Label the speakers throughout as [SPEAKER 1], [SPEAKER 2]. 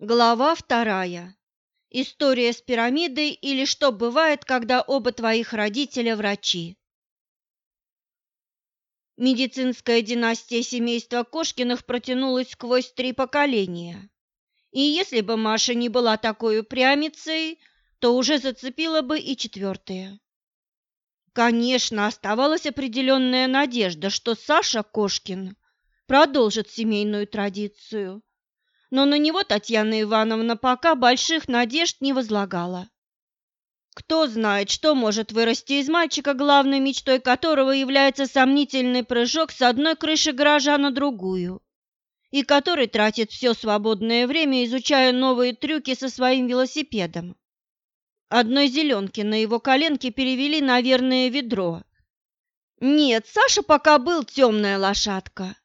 [SPEAKER 1] Глава вторая. История с пирамидой или что бывает, когда оба твоих родителя врачи. Медицинская династия семейства Кошкиных протянулась сквозь три поколения. И если бы Маша не была такой упрямицей, то уже зацепила бы и четвертое. Конечно, оставалась определенная надежда, что Саша Кошкин продолжит семейную традицию – но на него Татьяна Ивановна пока больших надежд не возлагала. Кто знает, что может вырасти из мальчика, главной мечтой которого является сомнительный прыжок с одной крыши гаража на другую, и который тратит все свободное время, изучая новые трюки со своим велосипедом. Одной зеленки на его коленке перевели на верное ведро. Нет, Саша пока был темная лошадка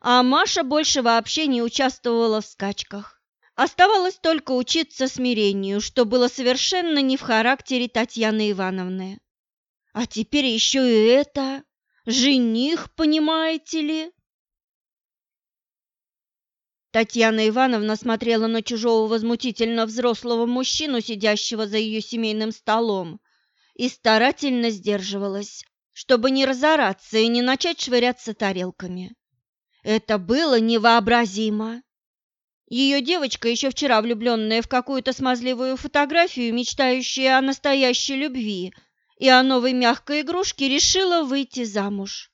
[SPEAKER 1] а Маша больше вообще не участвовала в скачках. Оставалось только учиться смирению, что было совершенно не в характере Татьяны Ивановны. А теперь еще и это, жених, понимаете ли? Татьяна Ивановна смотрела на чужого возмутительно взрослого мужчину, сидящего за ее семейным столом, и старательно сдерживалась, чтобы не разораться и не начать швыряться тарелками. Это было невообразимо. Ее девочка, еще вчера влюбленная в какую-то смазливую фотографию, мечтающая о настоящей любви и о новой мягкой игрушке, решила выйти замуж.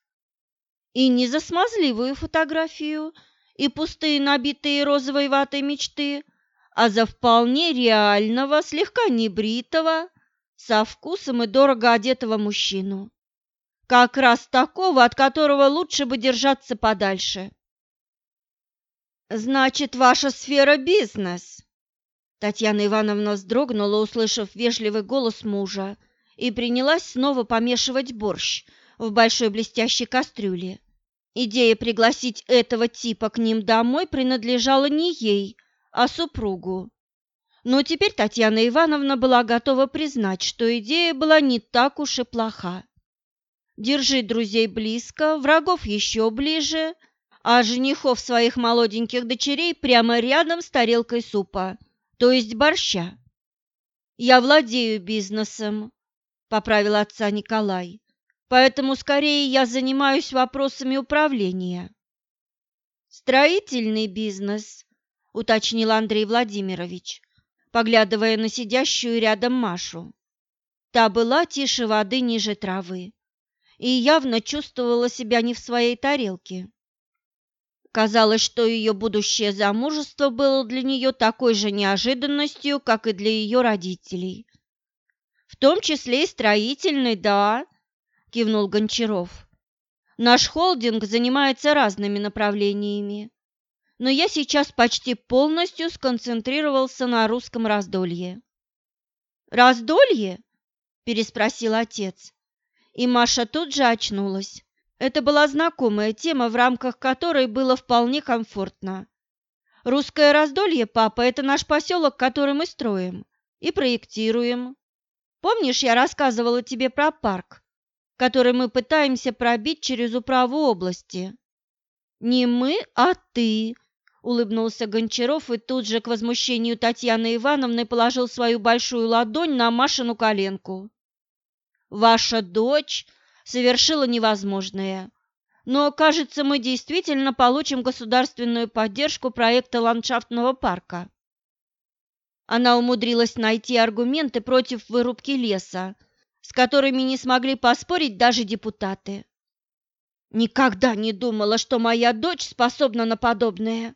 [SPEAKER 1] И не за смазливую фотографию и пустые набитые розовой ватой мечты, а за вполне реального, слегка небритого, со вкусом и дорого одетого мужчину. Как раз такого, от которого лучше бы держаться подальше. Значит, ваша сфера бизнес. Татьяна Ивановна вздрогнула, услышав вежливый голос мужа, и принялась снова помешивать борщ в большой блестящей кастрюле. Идея пригласить этого типа к ним домой принадлежала не ей, а супругу. Но теперь Татьяна Ивановна была готова признать, что идея была не так уж и плоха. Держи друзей близко, врагов еще ближе, а женихов своих молоденьких дочерей прямо рядом с тарелкой супа, то есть борща. «Я владею бизнесом», — поправил отца Николай, «поэтому скорее я занимаюсь вопросами управления». «Строительный бизнес», — уточнил Андрей Владимирович, поглядывая на сидящую рядом Машу. Та была тише воды ниже травы и явно чувствовала себя не в своей тарелке. Казалось, что ее будущее замужество было для нее такой же неожиданностью, как и для ее родителей. «В том числе и строительный, да», – кивнул Гончаров. «Наш холдинг занимается разными направлениями, но я сейчас почти полностью сконцентрировался на русском раздолье». «Раздолье?» – переспросил отец и Маша тут же очнулась. Это была знакомая тема, в рамках которой было вполне комфортно. Русское раздолье, папа, это наш поселок, который мы строим и проектируем. Помнишь, я рассказывала тебе про парк, который мы пытаемся пробить через управу области? Не мы, а ты, улыбнулся Гончаров и тут же к возмущению Татьяны Ивановны положил свою большую ладонь на Машину коленку. Ваша дочь совершила невозможное. Но, кажется, мы действительно получим государственную поддержку проекта ландшафтного парка. Она умудрилась найти аргументы против вырубки леса, с которыми не смогли поспорить даже депутаты. Никогда не думала, что моя дочь способна на подобное,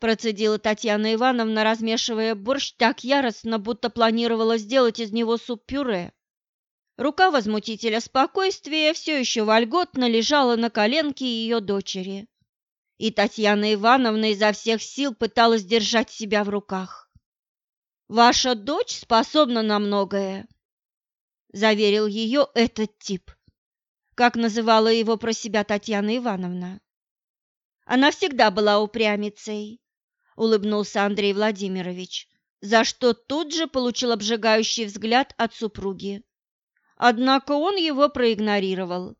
[SPEAKER 1] процедила Татьяна Ивановна, размешивая борщ так яростно, будто планировала сделать из него суп-пюре. Рука возмутителя спокойствия все еще вольготно лежала на коленке ее дочери, и Татьяна Ивановна изо всех сил пыталась держать себя в руках. «Ваша дочь способна на многое», – заверил ее этот тип, как называла его про себя Татьяна Ивановна. «Она всегда была упрямицей», – улыбнулся Андрей Владимирович, за что тут же получил обжигающий взгляд от супруги. Однако он его проигнорировал.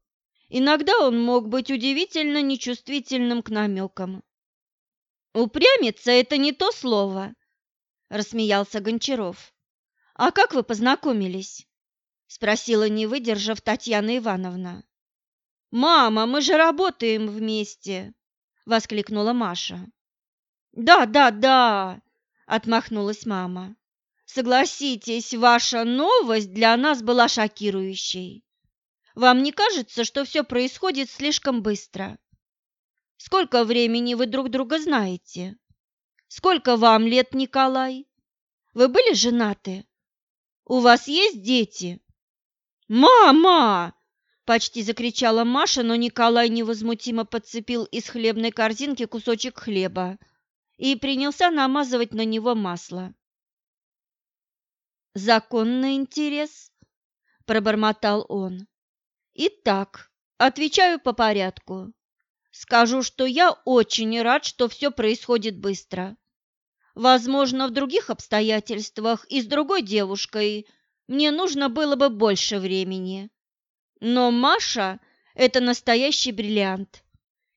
[SPEAKER 1] Иногда он мог быть удивительно нечувствительным к намекам. «Упрямиться – это не то слово», рассмеялся Гончаров. А как вы познакомились? спросила, не выдержав Татьяна Ивановна. Мама, мы же работаем вместе, воскликнула Маша. Да, да, да, отмахнулась мама. Согласитесь, ваша новость для нас была шокирующей. Вам не кажется, что все происходит слишком быстро? Сколько времени вы друг друга знаете? Сколько вам лет, Николай? Вы были женаты? У вас есть дети? Мама! Почти закричала Маша, но Николай невозмутимо подцепил из хлебной корзинки кусочек хлеба и принялся намазывать на него масло. «Законный интерес», – пробормотал он. «Итак, отвечаю по порядку. Скажу, что я очень рад, что все происходит быстро. Возможно, в других обстоятельствах и с другой девушкой мне нужно было бы больше времени. Но Маша – это настоящий бриллиант,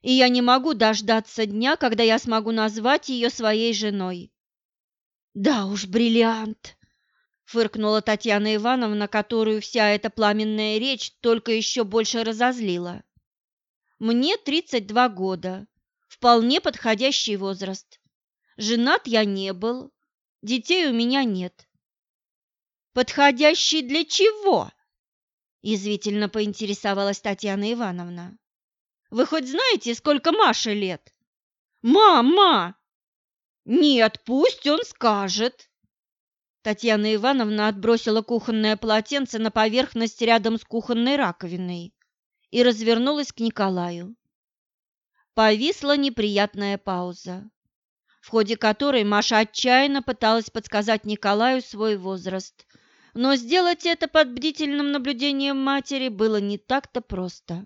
[SPEAKER 1] и я не могу дождаться дня, когда я смогу назвать ее своей женой. «Да уж, бриллиант!» – фыркнула Татьяна Ивановна, которую вся эта пламенная речь только еще больше разозлила. «Мне 32 года, вполне подходящий возраст. Женат я не был, детей у меня нет. Подходящий для чего? Язвительно поинтересовалась Татьяна Ивановна. Вы хоть знаете, сколько Маше лет? Мама! Нет, пусть он скажет. Татьяна Ивановна отбросила кухонное полотенце на поверхность рядом с кухонной раковиной и развернулась к Николаю. Повисла неприятная пауза в ходе которой Маша отчаянно пыталась подсказать Николаю свой возраст, но сделать это под бдительным наблюдением матери было не так-то просто.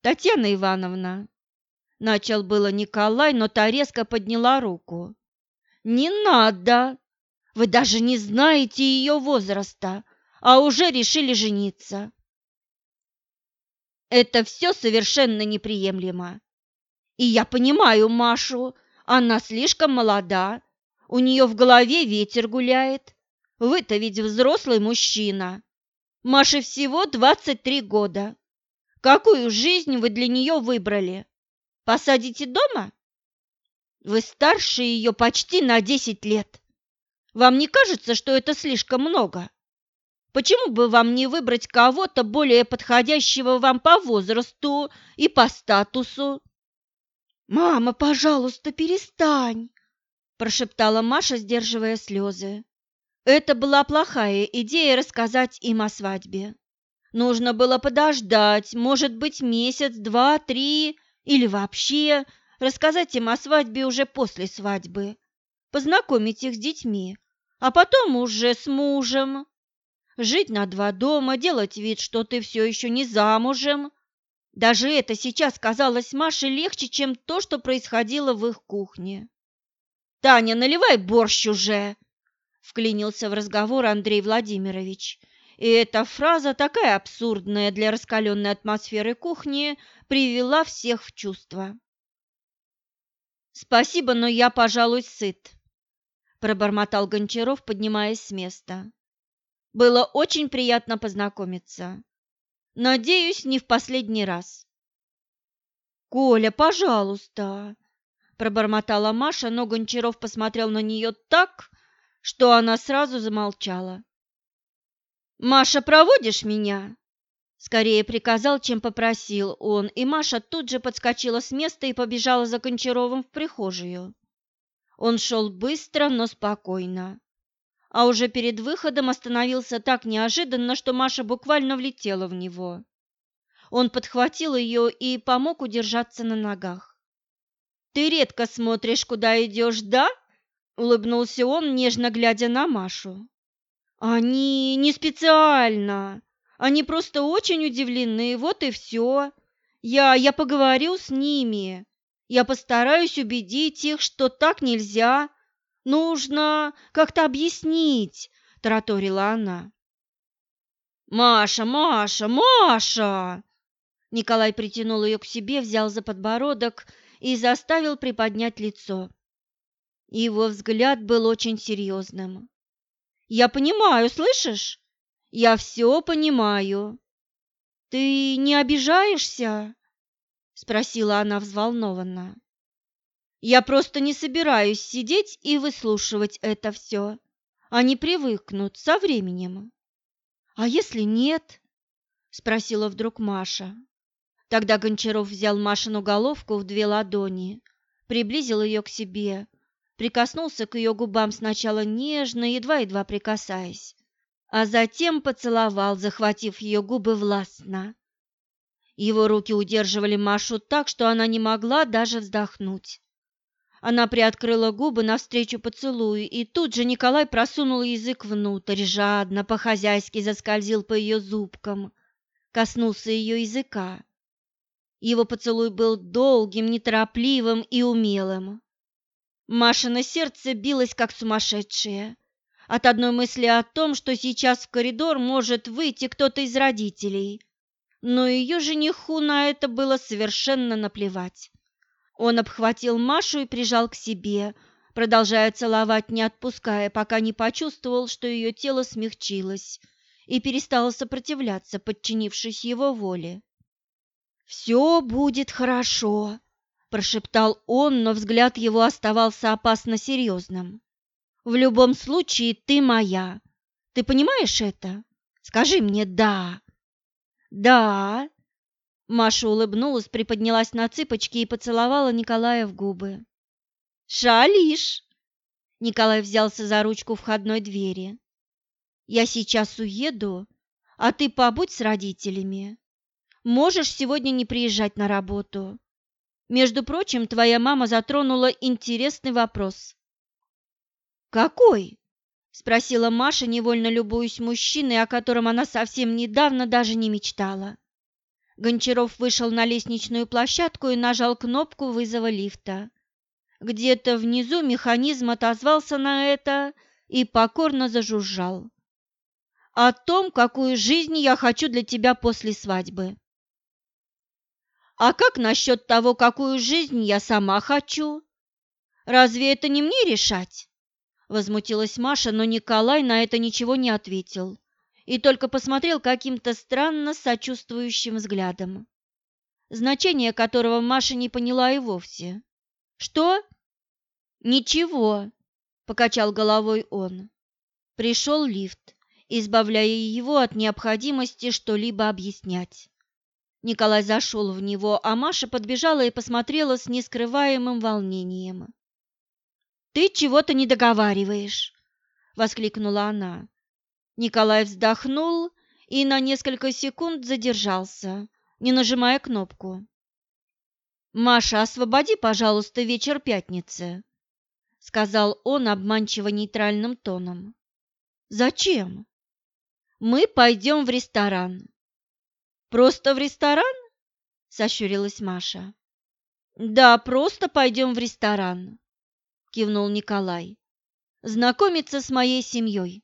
[SPEAKER 1] «Татьяна Ивановна!» – начал было Николай, но та резко подняла руку. «Не надо! Вы даже не знаете ее возраста, а уже решили жениться!» Это все совершенно неприемлемо. И я понимаю Машу, она слишком молода, у нее в голове ветер гуляет. Вы-то ведь взрослый мужчина. Маше всего 23 года. Какую жизнь вы для нее выбрали? Посадите дома? Вы старше ее почти на 10 лет. Вам не кажется, что это слишком много? Почему бы вам не выбрать кого-то более подходящего вам по возрасту и по статусу? «Мама, пожалуйста, перестань!» – прошептала Маша, сдерживая слезы. Это была плохая идея рассказать им о свадьбе. Нужно было подождать, может быть, месяц, два, три или вообще рассказать им о свадьбе уже после свадьбы, познакомить их с детьми, а потом уже с мужем. Жить на два дома, делать вид, что ты все еще не замужем, даже это сейчас казалось Маше легче, чем то, что происходило в их кухне. «Таня, наливай борщ уже!» – вклинился в разговор Андрей Владимирович. И эта фраза, такая абсурдная для раскаленной атмосферы кухни, привела всех в чувство. «Спасибо, но я, пожалуй, сыт», – пробормотал Гончаров, поднимаясь с места. «Было очень приятно познакомиться. Надеюсь, не в последний раз. Коля, пожалуйста, пробормотала Маша, но Гончаров посмотрел на нее так, что она сразу замолчала. Маша, проводишь меня? Скорее приказал, чем попросил он, и Маша тут же подскочила с места и побежала за Гончаровым в прихожую. Он шел быстро, но спокойно а уже перед выходом остановился так неожиданно, что Маша буквально влетела в него. Он подхватил ее и помог удержаться на ногах. «Ты редко смотришь, куда идешь, да?» – улыбнулся он, нежно глядя на Машу. «Они не специально. Они просто очень удивлены, вот и все. Я, я поговорю с ними. Я постараюсь убедить их, что так нельзя, Нужно как-то объяснить, тараторила она. Маша, Маша, Маша! Николай притянул ее к себе, взял за подбородок и заставил приподнять лицо. Его взгляд был очень серьезным. «Я понимаю, слышишь? Я все понимаю. Ты не обижаешься?» — спросила она взволнованно. «Я просто не собираюсь сидеть и выслушивать это все. Они привыкнут со временем». «А если нет?» — спросила вдруг Маша. Тогда Гончаров взял Машину головку в две ладони, приблизил ее к себе, прикоснулся к ее губам сначала нежно, едва-едва прикасаясь, а затем поцеловал, захватив ее губы властно. Его руки удерживали Машу так, что она не могла даже вздохнуть. Она приоткрыла губы навстречу поцелую, и тут же Николай просунул язык внутрь, жадно, по-хозяйски заскользил по ее зубкам, коснулся ее языка. Его поцелуй был долгим, неторопливым и умелым. Машина сердце билось как сумасшедшее. От одной мысли о том, что сейчас в коридор может выйти кто-то из родителей. Но ее жениху на это было совершенно наплевать. Он обхватил Машу и прижал к себе, продолжая целовать, не отпуская, пока не почувствовал, что ее тело смягчилось и перестало сопротивляться, подчинившись его воле. «Все будет хорошо», – прошептал он, но взгляд его оставался опасно серьезным. «В любом случае ты моя. Ты понимаешь это? Скажи мне «да». «Да». Маша улыбнулась, приподнялась на цыпочки и поцеловала Николая в губы. «Шалишь!» Николай взялся за ручку входной двери. «Я сейчас уеду, а ты побудь с родителями. Можешь сегодня не приезжать на работу. Между прочим, твоя мама затронула интересный вопрос. Какой? Спросила Маша, невольно любуясь мужчиной, о котором она совсем недавно даже не мечтала. Гончаров вышел на лестничную площадку и нажал кнопку вызова лифта. Где-то внизу механизм отозвался на это и покорно зажужжал. «О том, какую жизнь я хочу для тебя после свадьбы». А как насчет того, какую жизнь я сама хочу? Разве это не мне решать? Возмутилась Маша, но Николай на это ничего не ответил и только посмотрел каким-то странно сочувствующим взглядом, значение которого Маша не поняла и вовсе. «Что?» «Ничего», — покачал головой он. Пришел лифт, избавляя его от необходимости что-либо объяснять. Николай зашел в него, а Маша подбежала и посмотрела с нескрываемым волнением. «Ты чего-то не договариваешь!» — воскликнула она. Николай вздохнул и на несколько секунд задержался, не нажимая кнопку. «Маша, освободи, пожалуйста, вечер пятницы», — сказал он обманчиво нейтральным тоном. «Зачем?» «Мы пойдем в ресторан. Просто в ресторан? Сощурилась Маша. Да, просто пойдем в ресторан, кивнул Николай. Знакомиться с моей семьей.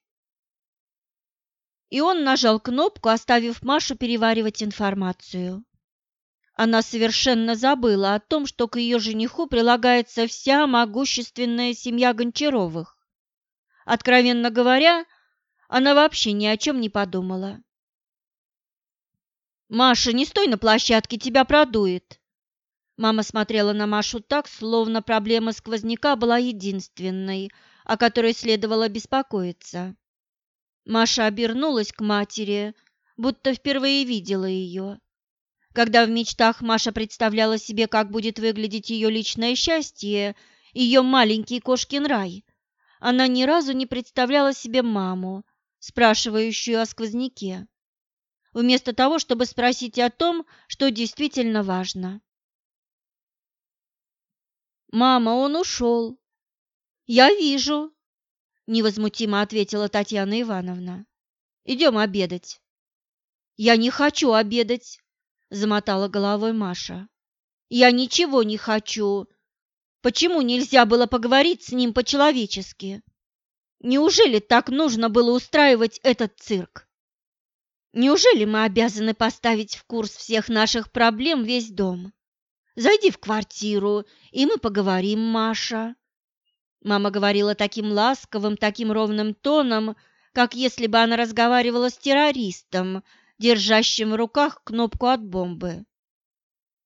[SPEAKER 1] И он нажал кнопку, оставив Машу переваривать информацию. Она совершенно забыла о том, что к ее жениху прилагается вся могущественная семья Гончаровых. Откровенно говоря, она вообще ни о чем не подумала. «Маша, не стой на площадке, тебя продует!» Мама смотрела на Машу так, словно проблема сквозняка была единственной, о которой следовало беспокоиться. Маша обернулась к матери, будто впервые видела ее. Когда в мечтах Маша представляла себе, как будет выглядеть ее личное счастье, ее маленький кошкин рай, она ни разу не представляла себе маму, спрашивающую о сквозняке вместо того, чтобы спросить о том, что действительно важно. «Мама, он ушел». «Я вижу», – невозмутимо ответила Татьяна Ивановна. «Идем обедать». «Я не хочу обедать», – замотала головой Маша. «Я ничего не хочу. Почему нельзя было поговорить с ним по-человечески? Неужели так нужно было устраивать этот цирк?» Неужели мы обязаны поставить в курс всех наших проблем весь дом? Зайди в квартиру, и мы поговорим, Маша. Мама говорила таким ласковым, таким ровным тоном, как если бы она разговаривала с террористом, держащим в руках кнопку от бомбы.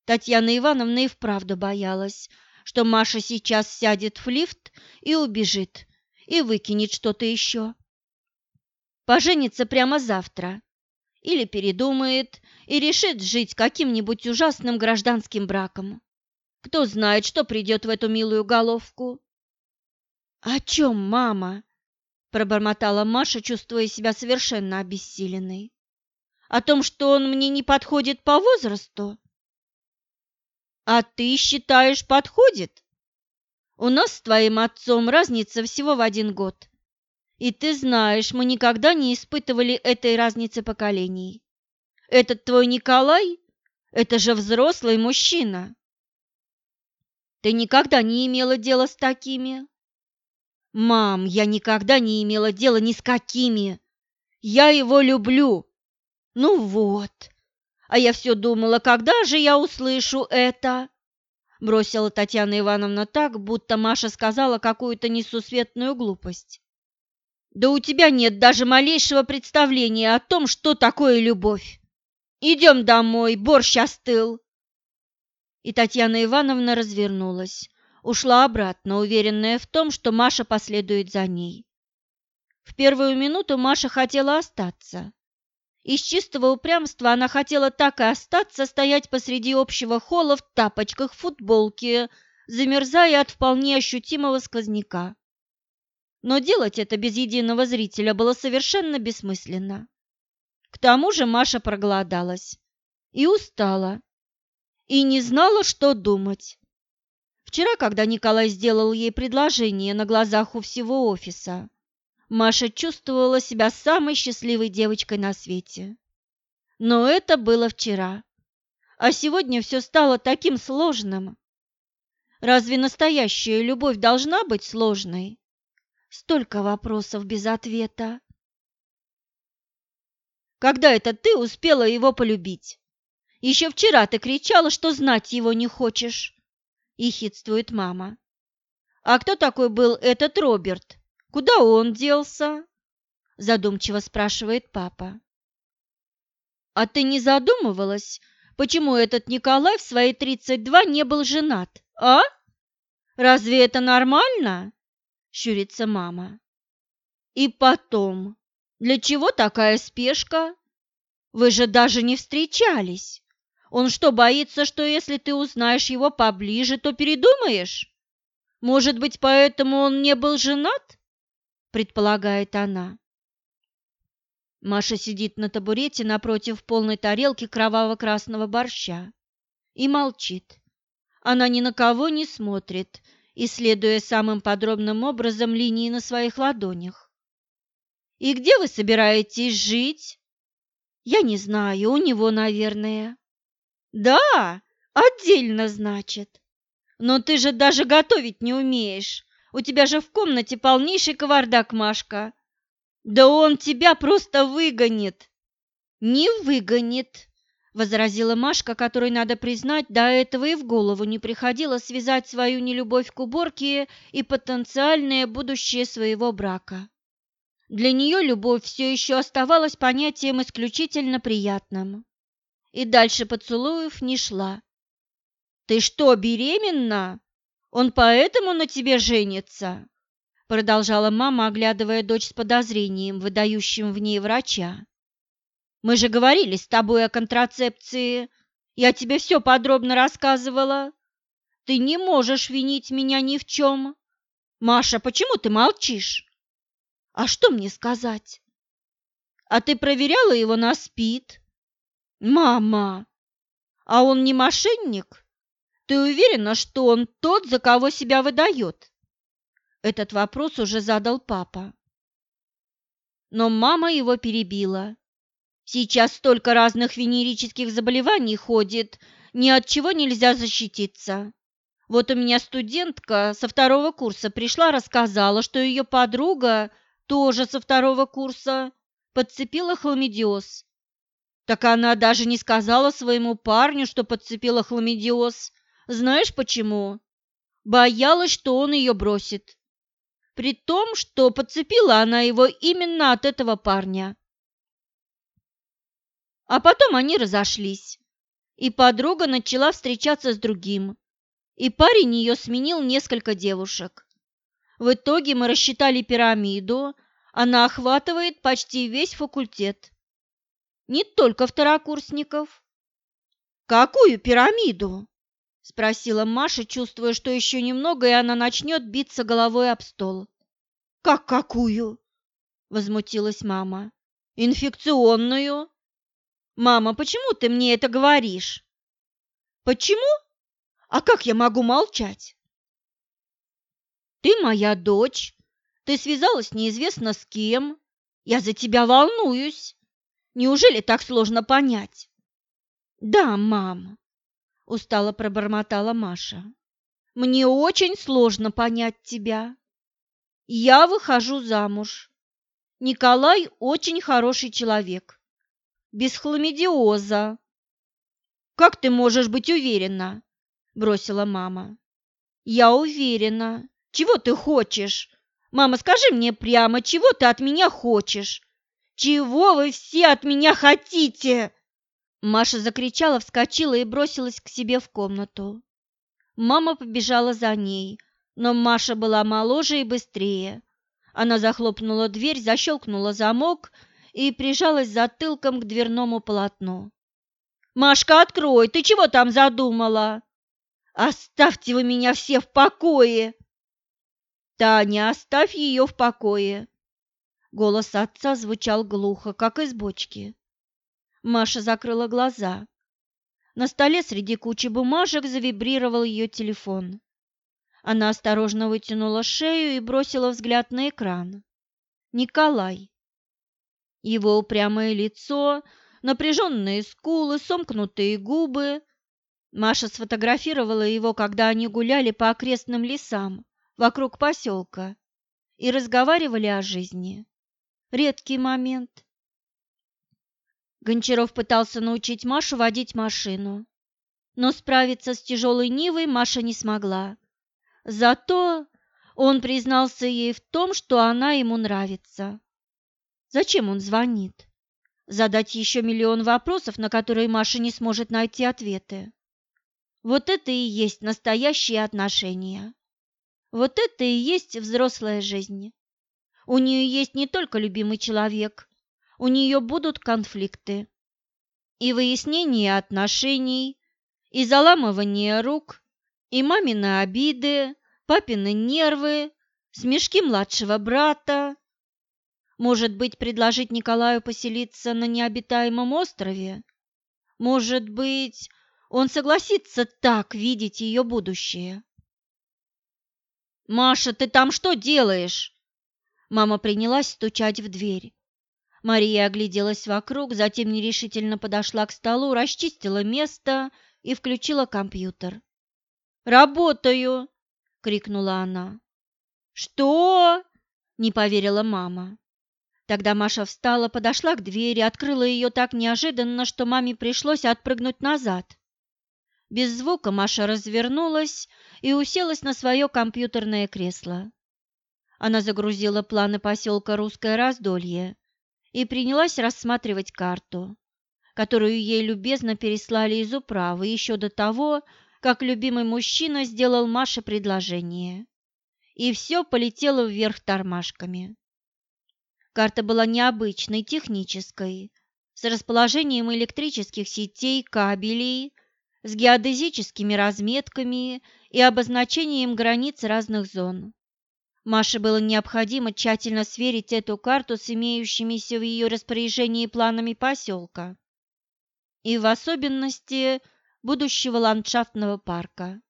[SPEAKER 1] Татьяна Ивановна и вправду боялась, что Маша сейчас сядет в лифт и убежит, и выкинет что-то еще. Поженится прямо завтра. Или передумает и решит жить каким-нибудь ужасным гражданским браком. Кто знает, что придет в эту милую головку. «О чем, мама?» – пробормотала Маша, чувствуя себя совершенно обессиленной. «О том, что он мне не подходит по возрасту?» «А ты считаешь, подходит?» «У нас с твоим отцом разница всего в один год. И ты знаешь, мы никогда не испытывали этой разницы поколений. Этот твой Николай – это же взрослый мужчина. Ты никогда не имела дела с такими?» «Мам, я никогда не имела дела ни с какими. Я его люблю». «Ну вот. А я все думала, когда же я услышу это?» Бросила Татьяна Ивановна так, будто Маша сказала какую-то несусветную глупость. «Да у тебя нет даже малейшего представления о том, что такое любовь. Идем домой, борщ остыл». И Татьяна Ивановна развернулась ушла обратно, уверенная в том, что Маша последует за ней. В первую минуту Маша хотела остаться. Из чистого упрямства она хотела так и остаться, стоять посреди общего холла в тапочках, футболке, замерзая от вполне ощутимого сквозняка. Но делать это без единого зрителя было совершенно бессмысленно. К тому же Маша проголодалась и устала, и не знала, что думать. Вчера, когда Николай сделал ей предложение на глазах у всего офиса, Маша чувствовала себя самой счастливой девочкой на свете. Но это было вчера. А сегодня все стало таким сложным. Разве настоящая любовь должна быть сложной? Столько вопросов без ответа. Когда это ты успела его полюбить? Еще вчера ты кричала, что знать его не хочешь. – ехидствует мама. «А кто такой был этот Роберт? Куда он делся?» – задумчиво спрашивает папа. «А ты не задумывалась, почему этот Николай в свои 32 не был женат, а? Разве это нормально?» – щурится мама. «И потом, для чего такая спешка? Вы же даже не встречались!» Он что, боится, что если ты узнаешь его поближе, то передумаешь? Может быть, поэтому он не был женат? Предполагает она. Маша сидит на табурете напротив полной тарелки кроваво-красного борща и молчит. Она ни на кого не смотрит, исследуя самым подробным образом линии на своих ладонях. «И где вы собираетесь жить?» «Я не знаю, у него, наверное». Да, отдельно, значит. Но ты же даже готовить не умеешь. У тебя же в комнате полнейший кавардак, Машка. Да он тебя просто выгонит. Не выгонит, возразила Машка, которой, надо признать, до этого и в голову не приходило связать свою нелюбовь к уборке и потенциальное будущее своего брака. Для нее любовь все еще оставалась понятием исключительно приятным и дальше поцелуев не шла. «Ты что, беременна? Он поэтому на тебе женится?» Продолжала мама, оглядывая дочь с подозрением, выдающим в ней врача. «Мы же говорили с тобой о контрацепции. Я тебе все подробно рассказывала. Ты не можешь винить меня ни в чем. Маша, почему ты молчишь?» «А что мне сказать?» «А ты проверяла его на СПИД?» Мама, а он не мошенник? Ты уверена, что он тот, за кого себя выдает? Этот вопрос уже задал папа. Но мама его перебила. Сейчас столько разных венерических заболеваний ходит, ни от чего нельзя защититься. Вот у меня студентка со второго курса пришла, рассказала, что ее подруга, тоже со второго курса, подцепила хламидиоз так она даже не сказала своему парню, что подцепила хламидиоз. Знаешь почему? Боялась, что он ее бросит. при том, что подцепила она его именно от этого парня. А потом они разошлись, и подруга начала встречаться с другим, и парень ее сменил несколько девушек. В итоге мы рассчитали пирамиду, она охватывает почти весь факультет. Не только второкурсников. «Какую пирамиду?» – спросила Маша, чувствуя, что еще немного, и она начнет биться головой об стол. «Как какую?» – возмутилась мама. «Инфекционную». «Мама, почему ты мне это говоришь?» «Почему? А как я могу молчать?» «Ты моя дочь. Ты связалась неизвестно с кем. Я за тебя волнуюсь. Неужели так сложно понять?» «Да, мам», – устало пробормотала Маша. «Мне очень сложно понять тебя. Я выхожу замуж. Николай очень хороший человек. Без хламидиоза». «Как ты можешь быть уверена?» – бросила мама. «Я уверена. Чего ты хочешь? Мама, скажи мне прямо, чего ты от меня хочешь? Чего вы все от меня хотите?» Маша закричала, вскочила и бросилась к себе в комнату. Мама побежала за ней, но Маша была моложе и быстрее. Она захлопнула дверь, защелкнула замок и прижалась затылком к дверному полотну. «Машка, открой! Ты чего там задумала?» «Оставьте вы меня все в покое!» «Таня, оставь ее в покое!» Голос отца звучал глухо, как из бочки. Маша закрыла глаза. На столе среди кучи бумажек завибрировал ее телефон. Она осторожно вытянула шею и бросила взгляд на экран. Николай. Его упрямое лицо, напряженные скулы, сомкнутые губы. Маша сфотографировала его, когда они гуляли по окрестным лесам вокруг поселка и разговаривали о жизни. Редкий момент. Гончаров пытался научить Машу водить машину, но справиться с тяжелой Нивой Маша не смогла. Зато он признался ей в том, что она ему нравится. Зачем он звонит? Задать еще миллион вопросов, на которые Маша не сможет найти ответы. Вот это и есть настоящие отношения. Вот это и есть взрослая жизнь. У нее есть не только любимый человек, у нее будут конфликты. И выяснение отношений, и заламывание рук, и мамины обиды, папины нервы, смешки младшего брата. Может быть, предложить Николаю поселиться на необитаемом острове? Может быть, он согласится так видеть ее будущее? «Маша, ты там что делаешь?» Мама принялась стучать в дверь. Мария огляделась вокруг, затем нерешительно подошла к столу, расчистила место и включила компьютер. «Работаю!» — крикнула она. «Что?» — не поверила мама. Тогда Маша встала, подошла к двери, открыла ее так неожиданно, что маме пришлось отпрыгнуть назад. Без звука Маша развернулась и уселась на свое компьютерное кресло. Она загрузила планы поселка Русское Раздолье и принялась рассматривать карту, которую ей любезно переслали из управы еще до того, как любимый мужчина сделал Маше предложение. И все полетело вверх тормашками. Карта была необычной, технической, с расположением электрических сетей, кабелей, с геодезическими разметками и обозначением границ разных зон. Маше было необходимо тщательно сверить эту карту с имеющимися в ее распоряжении планами поселка и в особенности будущего ландшафтного парка,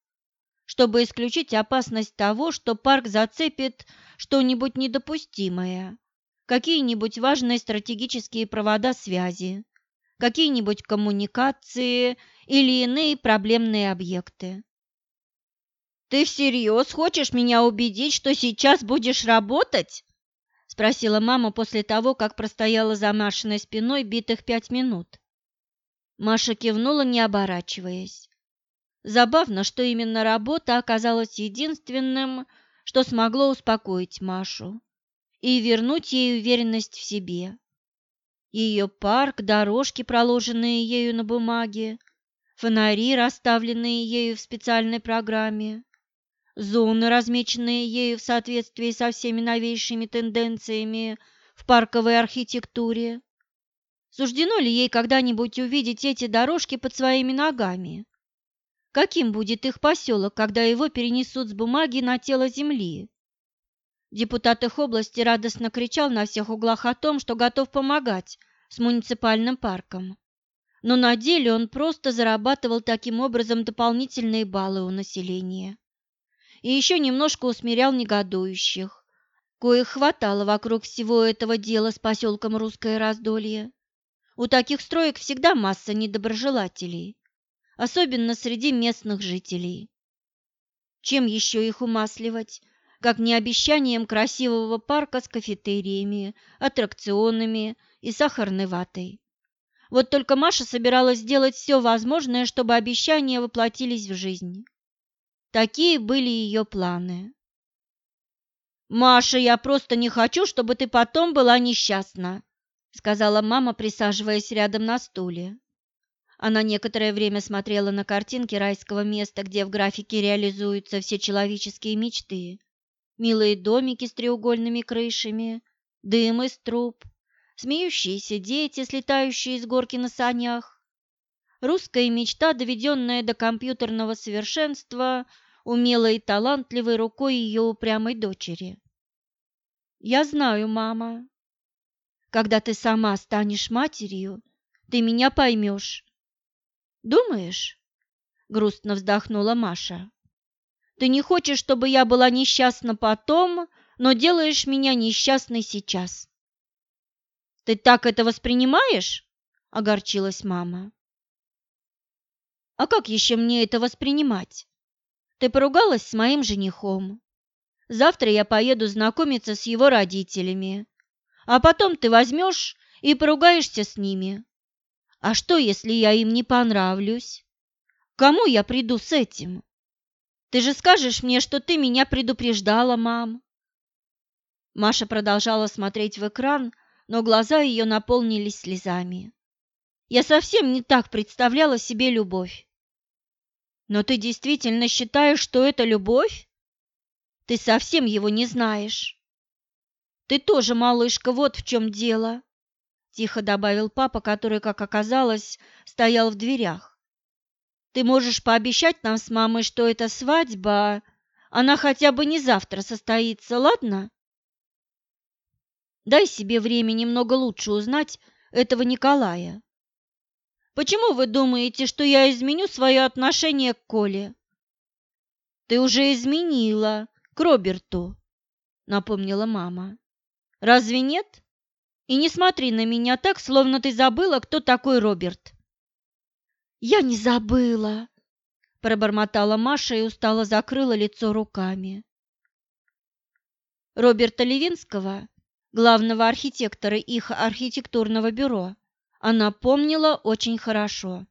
[SPEAKER 1] чтобы исключить опасность того, что парк зацепит что-нибудь недопустимое, какие-нибудь важные стратегические провода связи, какие-нибудь коммуникации или иные проблемные объекты. «Ты всерьез хочешь меня убедить, что сейчас будешь работать?» – спросила мама после того, как простояла за Машиной спиной битых пять минут. Маша кивнула, не оборачиваясь. Забавно, что именно работа оказалась единственным, что смогло успокоить Машу и вернуть ей уверенность в себе. Ее парк, дорожки, проложенные ею на бумаге, фонари, расставленные ею в специальной программе, зоны, размеченные ею в соответствии со всеми новейшими тенденциями в парковой архитектуре. Суждено ли ей когда-нибудь увидеть эти дорожки под своими ногами? Каким будет их поселок, когда его перенесут с бумаги на тело земли? Депутат их области радостно кричал на всех углах о том, что готов помогать с муниципальным парком. Но на деле он просто зарабатывал таким образом дополнительные баллы у населения. И еще немножко усмирял негодующих, коих хватало вокруг всего этого дела с поселком Русское Раздолье. У таких строек всегда масса недоброжелателей, особенно среди местных жителей. Чем еще их умасливать, как не обещанием красивого парка с кафетериями, аттракционами и сахарной ватой. Вот только Маша собиралась сделать все возможное, чтобы обещания воплотились в жизнь. Такие были ее планы. «Маша, я просто не хочу, чтобы ты потом была несчастна», сказала мама, присаживаясь рядом на стуле. Она некоторое время смотрела на картинки райского места, где в графике реализуются все человеческие мечты. Милые домики с треугольными крышами, дым из труб, смеющиеся дети, слетающие с горки на санях. Русская мечта, доведенная до компьютерного совершенства, умелой и талантливой рукой ее упрямой дочери. «Я знаю, мама. Когда ты сама станешь матерью, ты меня поймешь». «Думаешь?» — грустно вздохнула Маша. «Ты не хочешь, чтобы я была несчастна потом, но делаешь меня несчастной сейчас». Ты так это воспринимаешь? огорчилась мама. А как еще мне это воспринимать? Ты поругалась с моим женихом. Завтра я поеду знакомиться с его родителями. А потом ты возьмешь и поругаешься с ними. А что, если я им не понравлюсь? Кому я приду с этим? Ты же скажешь мне, что ты меня предупреждала, мам. Маша продолжала смотреть в экран, но глаза ее наполнились слезами. Я совсем не так представляла себе любовь. Но ты действительно считаешь, что это любовь? Ты совсем его не знаешь. Ты тоже, малышка, вот в чем дело, тихо добавил папа, который, как оказалось, стоял в дверях. Ты можешь пообещать нам с мамой, что эта свадьба, она хотя бы не завтра состоится, ладно? Дай себе время немного лучше узнать этого Николая. Почему вы думаете, что я изменю свое отношение к Коле? Ты уже изменила к Роберту, напомнила мама. Разве нет? И не смотри на меня так, словно ты забыла, кто такой Роберт. Я не забыла, пробормотала Маша и устало закрыла лицо руками. Роберта Левинского главного архитектора их архитектурного бюро, она помнила очень хорошо.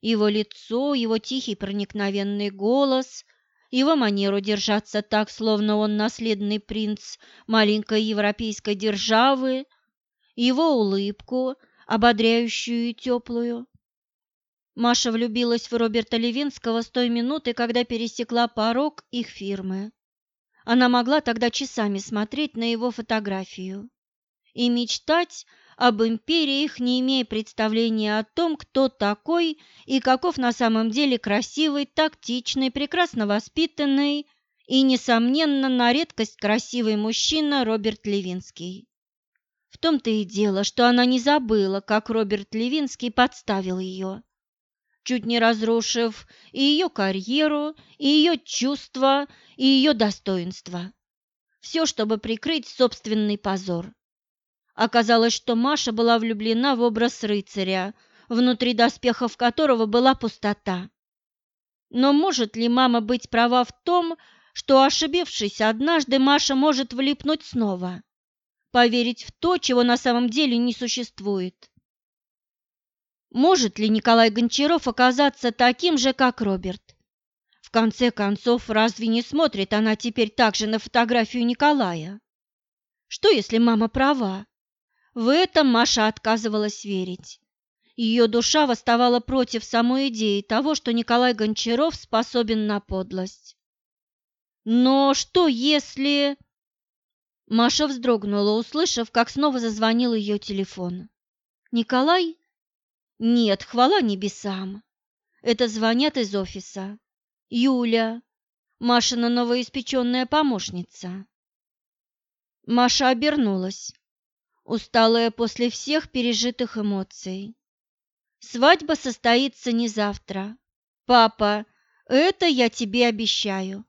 [SPEAKER 1] Его лицо, его тихий проникновенный голос, его манеру держаться так, словно он наследный принц маленькой европейской державы, его улыбку, ободряющую и теплую. Маша влюбилась в Роберта Левинского с той минуты, когда пересекла порог их фирмы. Она могла тогда часами смотреть на его фотографию и мечтать об империях, не имея представления о том, кто такой и каков на самом деле красивый, тактичный, прекрасно воспитанный и, несомненно, на редкость красивый мужчина Роберт Левинский. В том-то и дело, что она не забыла, как Роберт Левинский подставил ее чуть не разрушив и ее карьеру, и ее чувства, и ее достоинство. Все, чтобы прикрыть собственный позор. Оказалось, что Маша была влюблена в образ рыцаря, внутри доспехов которого была пустота. Но может ли мама быть права в том, что, ошибившись однажды, Маша может влипнуть снова? Поверить в то, чего на самом деле не существует? Может ли Николай Гончаров оказаться таким же, как Роберт? В конце концов, разве не смотрит она теперь также на фотографию Николая? Что, если мама права? В этом Маша отказывалась верить. Ее душа восставала против самой идеи того, что Николай Гончаров способен на подлость. Но что если... Маша вздрогнула, услышав, как снова зазвонил ее телефон. «Николай?» «Нет, хвала небесам. Это звонят из офиса. Юля, Машина новоиспеченная помощница». Маша обернулась, усталая после всех пережитых эмоций. Свадьба состоится не завтра. Папа, это я тебе обещаю.